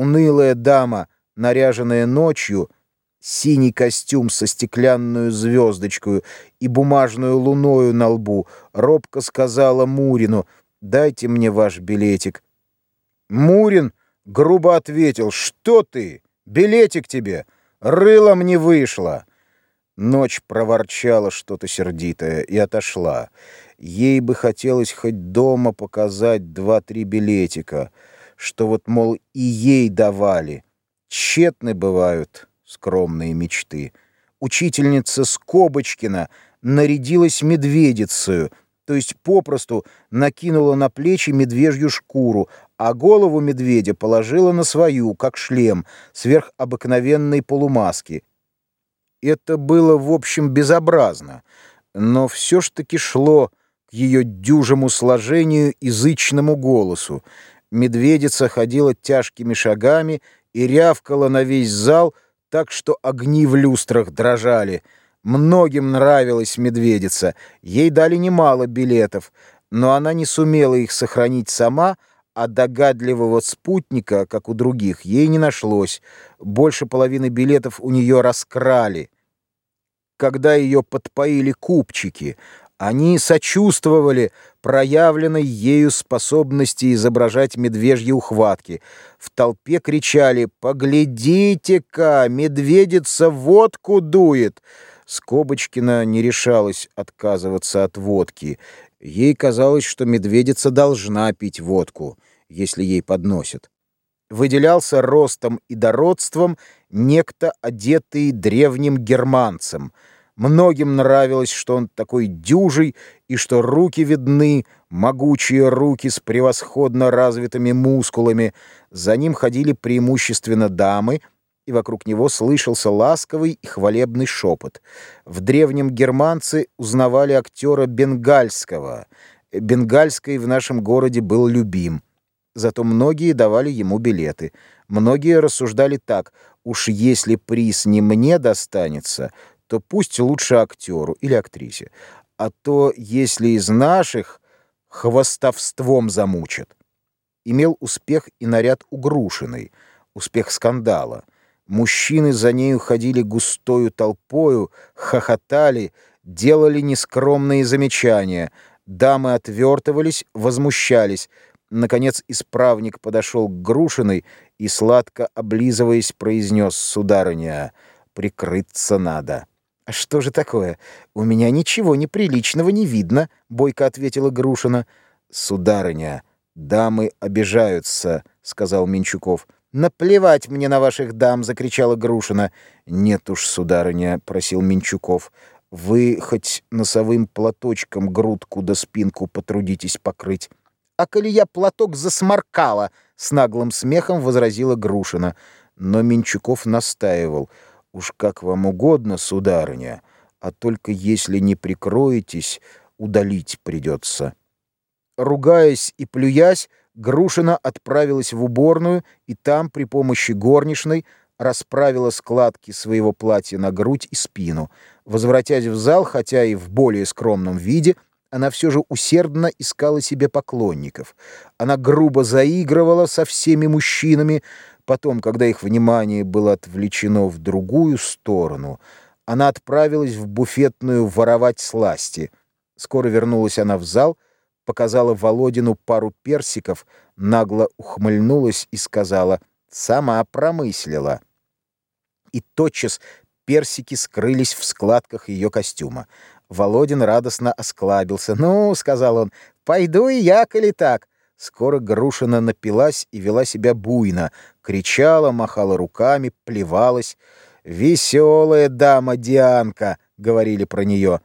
унылая дама, наряженная ночью, синий костюм со стеклянную звездочкой и бумажную луною на лбу, робко сказала Мурину «Дайте мне ваш билетик». Мурин грубо ответил «Что ты? Билетик тебе! Рылом не вышло!» Ночь проворчала что-то сердитое и отошла. Ей бы хотелось хоть дома показать два-три билетика, что вот, мол, и ей давали. Тщетны бывают скромные мечты. Учительница Скобочкина нарядилась медведицею, то есть попросту накинула на плечи медвежью шкуру, а голову медведя положила на свою, как шлем, сверх обыкновенной полумаски. Это было, в общем, безобразно, но все ж таки шло к ее дюжему сложению и голосу. Медведица ходила тяжкими шагами и рявкала на весь зал, так что огни в люстрах дрожали. Многим нравилась медведица, ей дали немало билетов, но она не сумела их сохранить сама, а догадливого спутника, как у других, ей не нашлось. Больше половины билетов у нее раскрали. Когда ее подпоили купчики, они сочувствовали проявленной ею способности изображать медвежьи ухватки. В толпе кричали «Поглядите-ка, медведица водку дует!» Скобочкина не решалась отказываться от водки. Ей казалось, что медведица должна пить водку, если ей подносят. Выделялся ростом и дородством некто, одетый древним германцем — Многим нравилось, что он такой дюжий, и что руки видны, могучие руки с превосходно развитыми мускулами. За ним ходили преимущественно дамы, и вокруг него слышался ласковый и хвалебный шепот. В древнем германцы узнавали актера Бенгальского. Бенгальский в нашем городе был любим. Зато многие давали ему билеты. Многие рассуждали так, уж если приз не мне достанется, то пусть лучше актеру или актрисе. А то, если из наших, хвостовством замучат. Имел успех и наряд у Грушиной, успех скандала. Мужчины за нею ходили густою толпою, хохотали, делали нескромные замечания. Дамы отвертывались, возмущались. Наконец исправник подошел к Грушиной и, сладко облизываясь, произнес «Сударыня, прикрыться надо». «А «Что же такое? У меня ничего неприличного не видно», — бойко ответила Грушина. «Сударыня, дамы обижаются», — сказал Менчуков. «Наплевать мне на ваших дам!» — закричала Грушина. «Нет уж, сударыня», — просил Менчуков. «Вы хоть носовым платочком грудку да спинку потрудитесь покрыть». «А коли я платок засморкала!» — с наглым смехом возразила Грушина. Но Менчуков настаивал — Уж как вам угодно, сударыня, а только если не прикроетесь, удалить придется. Ругаясь и плюясь, Грушина отправилась в уборную и там при помощи горничной расправила складки своего платья на грудь и спину. Возвратясь в зал, хотя и в более скромном виде, она все же усердно искала себе поклонников. Она грубо заигрывала со всеми мужчинами, Потом, когда их внимание было отвлечено в другую сторону, она отправилась в буфетную воровать сласти. Скоро вернулась она в зал, показала Володину пару персиков, нагло ухмыльнулась и сказала «сама промыслила». И тотчас персики скрылись в складках ее костюма. Володин радостно осклабился. «Ну, — сказал он, — пойду и я, коли так. Скоро Грушина напилась и вела себя буйно, кричала, махала руками, плевалась. «Веселая дама Дианка», — говорили про нее.